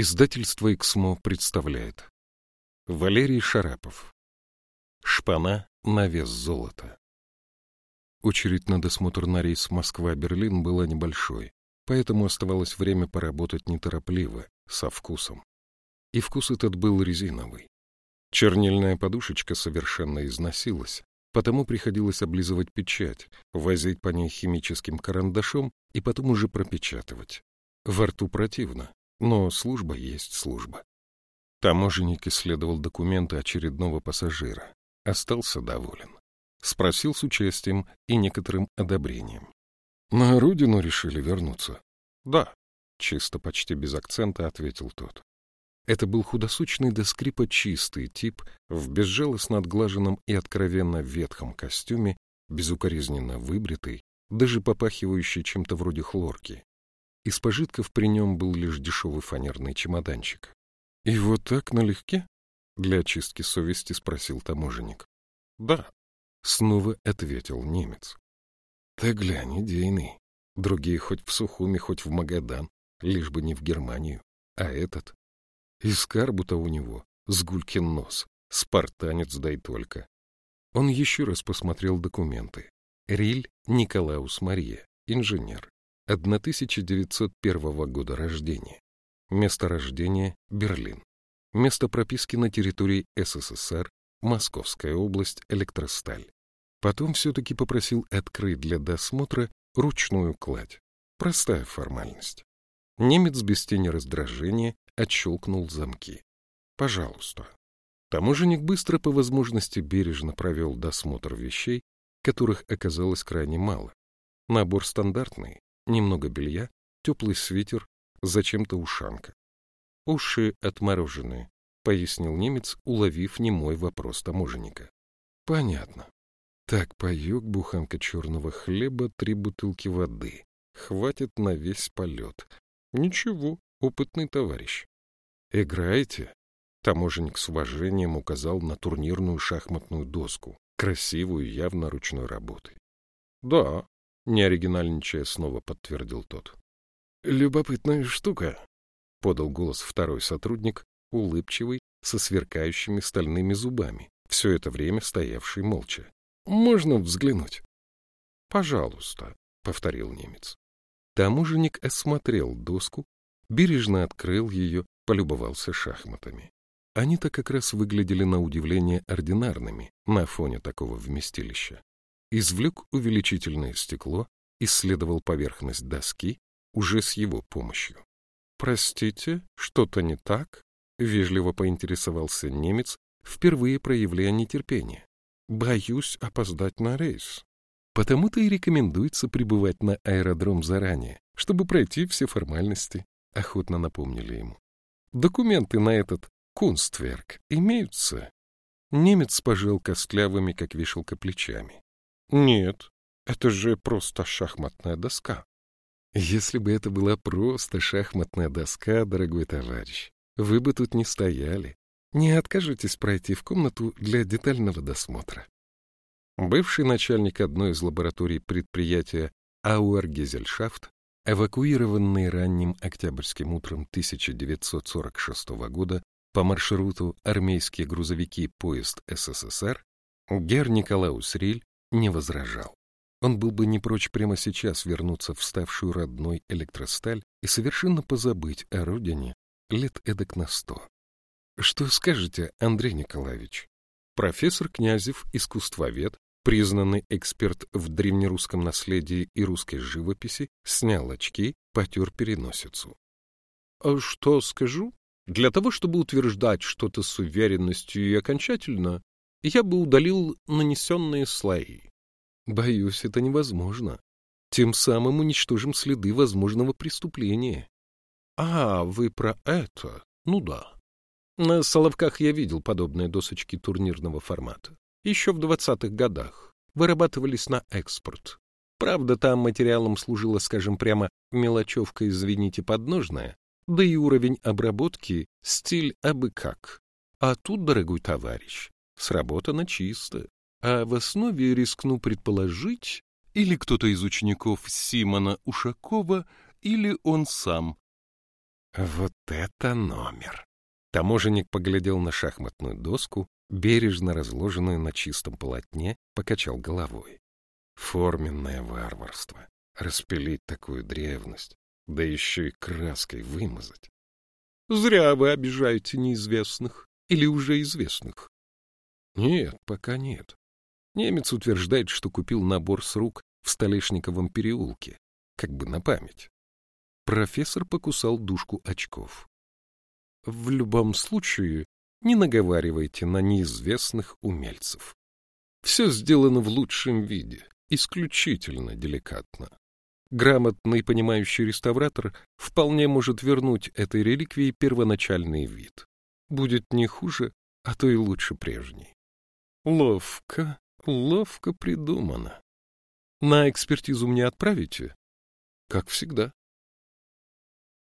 Издательство «Эксмо» представляет Валерий Шарапов Шпана на вес золота Очередь на досмотр на рейс Москва-Берлин была небольшой, поэтому оставалось время поработать неторопливо, со вкусом. И вкус этот был резиновый. Чернильная подушечка совершенно износилась, потому приходилось облизывать печать, возить по ней химическим карандашом и потом уже пропечатывать. Во рту противно, но служба есть служба. Таможенник исследовал документы очередного пассажира. Остался доволен. Спросил с участием и некоторым одобрением. «На родину решили вернуться?» «Да», — чисто почти без акцента ответил тот. Это был худосочный до скрипа чистый тип в безжалостно отглаженном и откровенно ветхом костюме, безукоризненно выбритый, даже попахивающий чем-то вроде хлорки. Из пожитков при нем был лишь дешевый фанерный чемоданчик. — И вот так налегке? — для очистки совести спросил таможенник. — Да, — снова ответил немец. — Ты глянь, идейный. Другие хоть в Сухуми, хоть в Магадан, лишь бы не в Германию. А этот? И скарбу-то у него, сгулькин нос, спартанец дай только. Он еще раз посмотрел документы. Риль Николаус Мария, инженер. 1901 года рождения. Место рождения – Берлин. Место прописки на территории СССР – Московская область, Электросталь. Потом все-таки попросил открыть для досмотра ручную кладь. Простая формальность. Немец без тени раздражения отщелкнул замки. «Пожалуйста». Таможенник быстро, по возможности, бережно провел досмотр вещей, которых оказалось крайне мало. Набор стандартный, немного белья, теплый свитер, зачем-то ушанка. «Уши отморожены», — пояснил немец, уловив немой вопрос таможенника. «Понятно. Так, паек, буханка черного хлеба, три бутылки воды. Хватит на весь полет. Ничего, опытный товарищ. Играете?» Таможенник с уважением указал на турнирную шахматную доску, красивую, явно ручной работы. «Да, не оригинальничая, снова подтвердил тот. «Любопытная штука», — подал голос второй сотрудник, улыбчивый, со сверкающими стальными зубами, все это время стоявший молча. «Можно взглянуть?» «Пожалуйста», — повторил немец. Таможенник осмотрел доску, бережно открыл ее, полюбовался шахматами. Они-то как раз выглядели на удивление ординарными на фоне такого вместилища извлек увеличительное стекло, исследовал поверхность доски уже с его помощью. «Простите, что-то не так?» — вежливо поинтересовался немец, впервые проявляя нетерпение. «Боюсь опоздать на рейс. Потому-то и рекомендуется прибывать на аэродром заранее, чтобы пройти все формальности», — охотно напомнили ему. «Документы на этот кунстверк имеются?» Немец пожал костлявыми, как вешалка, плечами. Нет, это же просто шахматная доска. Если бы это была просто шахматная доска, дорогой товарищ, вы бы тут не стояли. Не откажитесь пройти в комнату для детального досмотра. Бывший начальник одной из лабораторий предприятия Ауэргезельшафт, эвакуированный ранним октябрьским утром 1946 года по маршруту армейские грузовики поезд СССР, Гер Николаус Риль не возражал. Он был бы не прочь прямо сейчас вернуться в ставшую родной электросталь и совершенно позабыть о родине лет эдак на сто. Что скажете, Андрей Николаевич? Профессор Князев, искусствовед, признанный эксперт в древнерусском наследии и русской живописи, снял очки, потер переносицу. А что скажу? Для того, чтобы утверждать что-то с уверенностью и окончательно, я бы удалил нанесенные слои. Боюсь, это невозможно. Тем самым уничтожим следы возможного преступления. А, вы про это? Ну да. На Соловках я видел подобные досочки турнирного формата. Еще в двадцатых годах. Вырабатывались на экспорт. Правда, там материалом служила, скажем прямо, мелочевка, извините, подножная, да и уровень обработки, стиль абы как. А тут, дорогой товарищ, сработано чисто. А в основе рискну предположить, или кто-то из учеников Симона Ушакова, или он сам. Вот это номер! Таможенник поглядел на шахматную доску, бережно разложенную на чистом полотне, покачал головой. Форменное варварство. Распилить такую древность, да еще и краской вымазать. Зря вы обижаете неизвестных или уже известных. Нет, пока нет. Немец утверждает, что купил набор с рук в Столешниковом переулке, как бы на память. Профессор покусал дужку очков. В любом случае, не наговаривайте на неизвестных умельцев. Все сделано в лучшем виде, исключительно деликатно. Грамотный понимающий реставратор вполне может вернуть этой реликвии первоначальный вид. Будет не хуже, а то и лучше прежней. Ловко, ловко придумано. На экспертизу мне отправите? Как всегда.